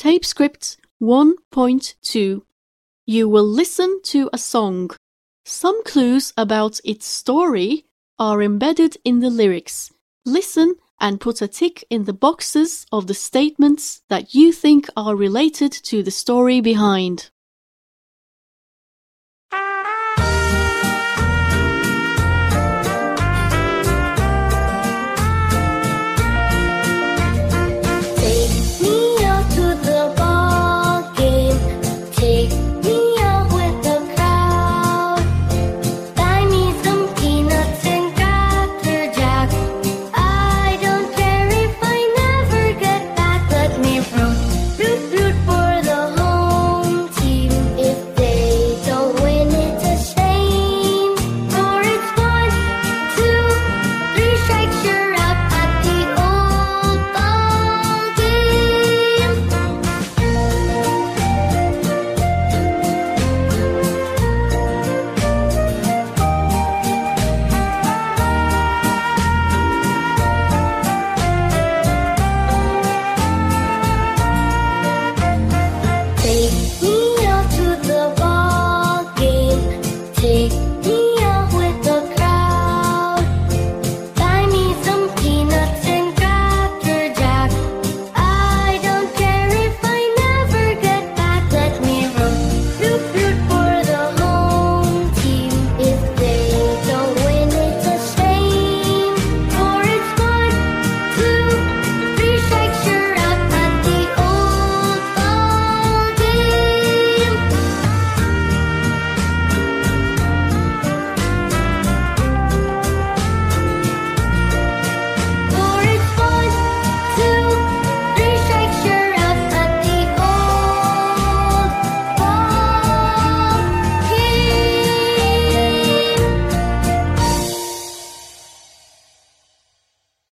Tape script 1.2 You will listen to a song. Some clues about its story are embedded in the lyrics. Listen and put a tick in the boxes of the statements that you think are related to the story behind.